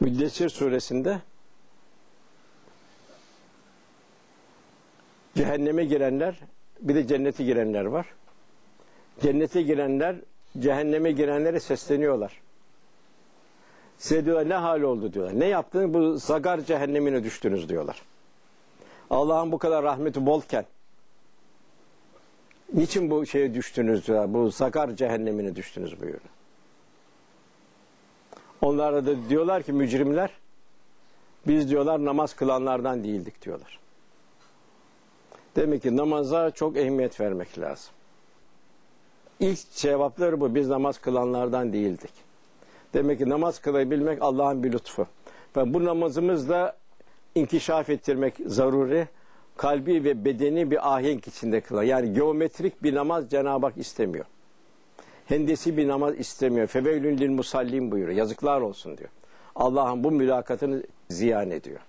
Müddessir suresinde cehenneme girenler bir de cennete girenler var. Cennete girenler cehenneme girenlere sesleniyorlar. Size diyor ne hal oldu diyorlar. Ne yaptınız bu zagar cehennemine düştünüz diyorlar. Allah'ın bu kadar rahmeti bolken niçin bu şeye düştünüz diyorlar. Bu zagar cehennemine düştünüz buyuruyor. Onlara da diyorlar ki mücrimler biz diyorlar namaz kılanlardan değildik diyorlar. Demek ki namaza çok ehemmiyet vermek lazım. İlk cevapları bu. Biz namaz kılanlardan değildik. Demek ki namaz kılabilmek Allah'ın bir lütfu. Ve bu namazımızda inkişaf ettirmek zaruri. Kalbi ve bedeni bir ahenk içinde kılar. Yani geometrik bir namaz Cenab-ı Hak istemiyor. Hendesi bir namaz istemiyor. Feveylün lil musallim buyuruyor. Yazıklar olsun diyor. Allah'ın bu mülakatını ziyan ediyor.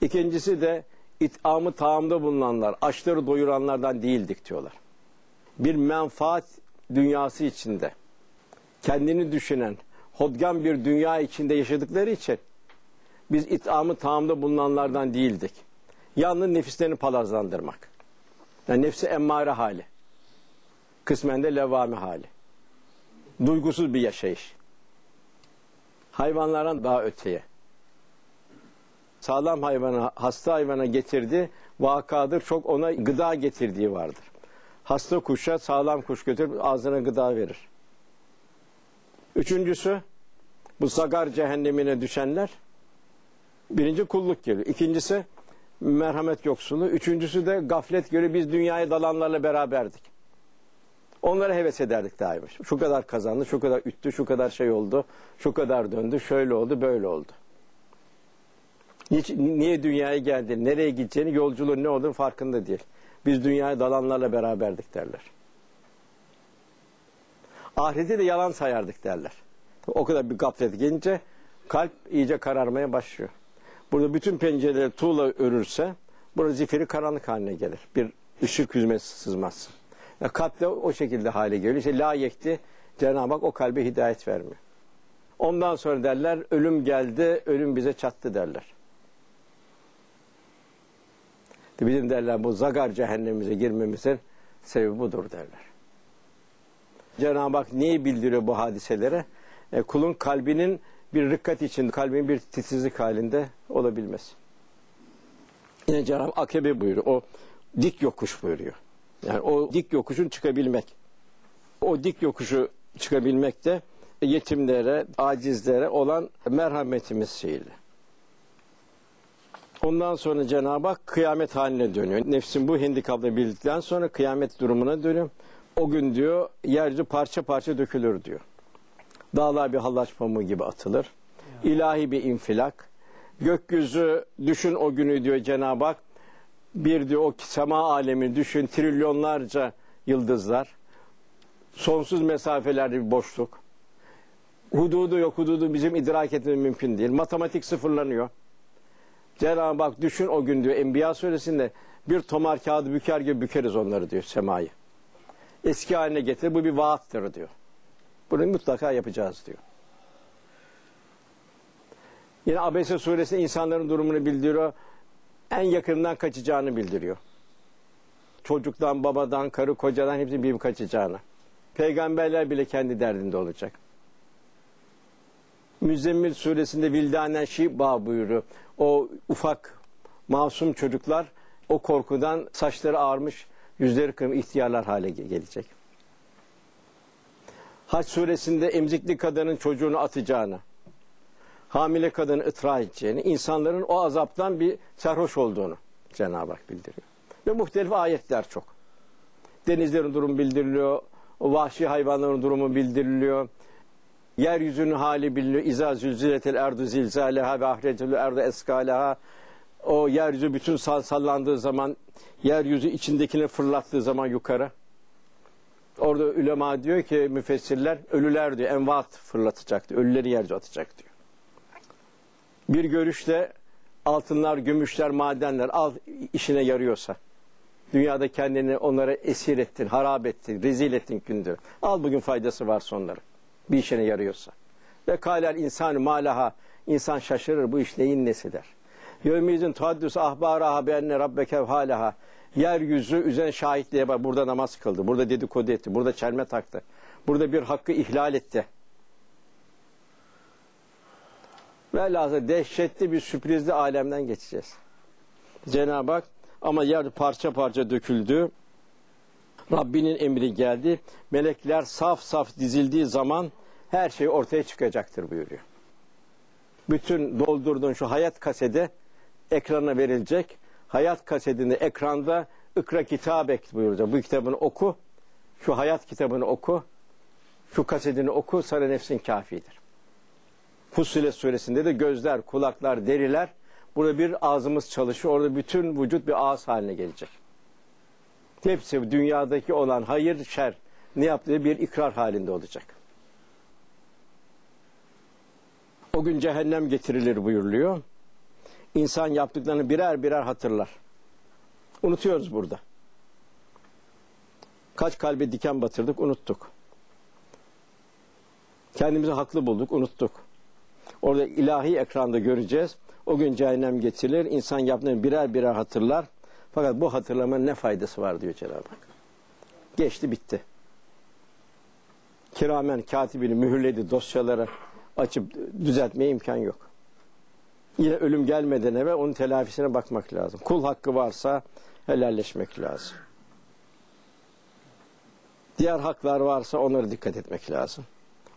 İkincisi de it'amı taamda bulunanlar, açları doyuranlardan değildik diyorlar. Bir menfaat dünyası içinde kendini düşünen, hodgan bir dünya içinde yaşadıkları için biz it'amı taamda bulunanlardan değildik. Yalnız nefislerini palazlandırmak. Yani nefsi emmare hali. Kısmen de levvame hali. Duygusuz bir yaşayış. Hayvanlardan daha öteye. Sağlam hayvana, hasta hayvana getirdi vakadır. Çok ona gıda getirdiği vardır. Hasta kuşa sağlam kuş götürüp ağzına gıda verir. Üçüncüsü bu sagar cehennemine düşenler birinci kulluk geliyor. İkincisi merhamet yoksulu. Üçüncüsü de gaflet göre biz dünyaya dalanlarla beraberdik. Onlara heves ederdik daima. Şu kadar kazandı, şu kadar üttü, şu kadar şey oldu, şu kadar döndü, şöyle oldu, böyle oldu. Hiç, niye dünyaya geldi, nereye gideceğini, yolculuğun ne olduğunu farkında değil. Biz dünyaya dalanlarla beraberdik derler. Ahireti de yalan sayardık derler. O kadar bir gaflet gelince kalp iyice kararmaya başlıyor. Burada bütün pencereleri tuğla örürse burada zifiri karanlık haline gelir. Bir ışık yüzmesi sızmaz. Kalp de o şekilde hale geliyor. İşte la yekti Cenab-ı Hak o kalbe hidayet vermiyor. Ondan sonra derler ölüm geldi, ölüm bize çattı derler. Bizim derler bu zagar cehennemimize girmemizin sebebi budur derler. Cenab-ı Hak neyi bildiriyor bu hadiselere? E, kulun kalbinin bir rıkkat içinde, kalbinin bir titizlik halinde olabilmesi. Yine Cenab-ı Hak akebe buyuruyor. O dik yokuş buyuruyor. Yani o dik yokuşun çıkabilmek. O dik yokuşu çıkabilmek de yetimlere, acizlere olan merhametimiz şeyle. Ondan sonra Cenab-ı Hak kıyamet haline dönüyor. Nefsin bu handikapla bildikten sonra kıyamet durumuna dönüyor. O gün diyor yeryüzü parça parça dökülür diyor. Dağlar bir hallaç pamuğu gibi atılır. İlahi bir infilak. Gökyüzü düşün o günü diyor Cenab-ı Hak. Bir diyor o sema alemi düşün trilyonlarca yıldızlar. Sonsuz mesafelerde bir boşluk. Hududu yok hududu bizim idrak etmemiz mümkün değil. Matematik sıfırlanıyor. Cenab-ı Hak düşün o gün diyor Enbiya suresinde bir tomar kağıdı büker gibi bükeriz onları diyor semayı. Eski haline getir bu bir vaattır diyor. Bunu mutlaka yapacağız diyor. Yine Abese suresinde insanların durumunu bildiriyor. En yakından kaçacağını bildiriyor. Çocuktan, babadan, karı, kocadan hepsi bir kaçacağını. Peygamberler bile kendi derdinde olacak. Müzzemmil suresinde vildanen şiba buyuruyor. O ufak masum çocuklar o korkudan saçları ağarmış, yüzleri kırmızı ihtiyarlar hale gelecek. Haç suresinde emzikli kadının çocuğunu atacağını, hamile kadını ıtra edeceğini, insanların o azaptan bir sarhoş olduğunu Cenab-ı Hak bildiriyor. Ve muhtelif ayetler çok. Denizlerin durumu bildiriliyor, vahşi hayvanların durumu bildiriliyor, yeryüzünün hali biliniyor. İza zülziletel erdu zilzaleha ve ahretül erdu eskaleha. O yeryüzü bütün sallandığı zaman, yeryüzü içindekini fırlattığı zaman yukarı. Orada ülema diyor ki müfessirler, ölüler diyor, envat fırlatacak diyor, ölüleri yeryüzü atacak diyor. Bir görüşte altınlar, gümüşler, madenler al işine yarıyorsa. Dünyada kendini onlara esir ettin, harap ettin, rezil ettin gündür. Al bugün faydası varsa onların bir işine yarıyorsa. Ve kâlel insanı malaha insan şaşırır bu iş neyin nesi der. Yevmizin tahaddüs ahbaraha bi enne rabbeke halaha. Yeryüzü üzen şahitliğe bak. Burada namaz kıldı. Burada dedikodu etti. Burada çelme taktı. Burada bir hakkı ihlal etti. Velhâsıl dehşetli bir sürprizli alemden geçeceğiz. Cenab-ı Hak ama yer parça parça döküldü. Rabbinin emri geldi. Melekler saf saf dizildiği zaman her şey ortaya çıkacaktır buyuruyor. Bütün doldurduğun şu hayat kasede ekrana verilecek. Hayat kasetinde ekranda ikra kitabek buyuracak. Bu kitabını oku. Şu hayat kitabını oku. Şu kasetini oku. Sana nefsin kafidir. Fussilet suresinde de gözler, kulaklar, deriler. Burada bir ağzımız çalışıyor. Orada bütün vücut bir ağız haline gelecek. Hepsi dünyadaki olan hayır, şer ne yaptığı bir ikrar halinde olacak. O gün cehennem getirilir buyuruluyor. İnsan yaptıklarını birer birer hatırlar. Unutuyoruz burada. Kaç kalbe diken batırdık, unuttuk. Kendimizi haklı bulduk, unuttuk. Orada ilahi ekranda göreceğiz. O gün cehennem getirilir. İnsan yaptığını birer birer hatırlar. Fakat bu hatırlamanın ne faydası var diyor Cenab-ı Hak. Geçti bitti. Kiramen katibini mühürledi dosyalara açıp düzeltmeye imkan yok. Yine ölüm gelmeden evvel onun telafisine bakmak lazım. Kul hakkı varsa helalleşmek lazım. Diğer haklar varsa onlara dikkat etmek lazım.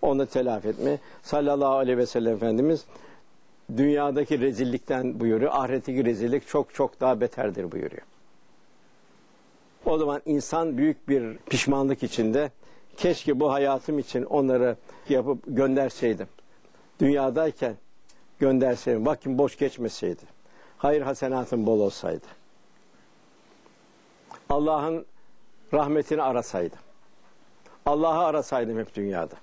Onu telafi etme. Sallallahu aleyhi ve sellem Efendimiz dünyadaki rezillikten buyuruyor. Ahiretteki rezillik çok çok daha beterdir buyuruyor. O zaman insan büyük bir pişmanlık içinde keşke bu hayatım için onları yapıp gönderseydim. Dünyadayken gönderseydim. Vaktim boş geçmeseydi. Hayır hasenatım bol olsaydı. Allah'ın rahmetini arasaydım. Allah'ı arasaydım hep dünyada.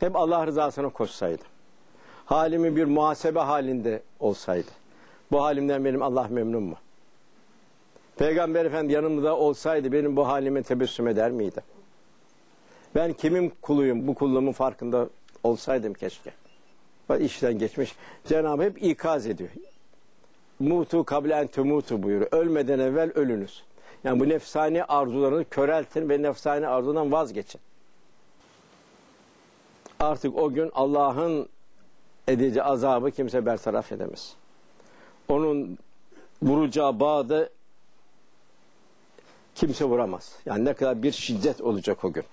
Hep Allah rızasına koşsaydım. Halimi bir muhasebe halinde olsaydı. Bu halimden benim Allah memnun mu? Peygamber Efendi yanımda olsaydı benim bu halime tebessüm eder miydi? Ben kimin kuluyum bu kulluğumun farkında olsaydım keşke. Bak işten geçmiş. Cenab-ı hep ikaz ediyor. Mutu kablen tumutu buyuruyor. Ölmeden evvel ölünüz. Yani bu nefsani arzularını köreltin ve nefsani arzudan vazgeçin. Artık o gün Allah'ın edici azabı kimse bertaraf edemez. Onun vuracağı bağda kimse vuramaz. Yani ne kadar bir şiddet olacak o gün.